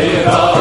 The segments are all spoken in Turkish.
Hare Rama.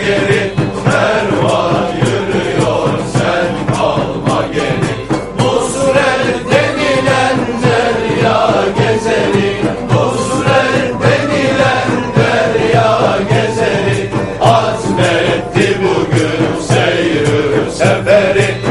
geri Ferman yürüyor sen kalma geri. Nusret denilen derya gezeri Nusret denilen derya gezeri Azmetti bugün seyri seferi.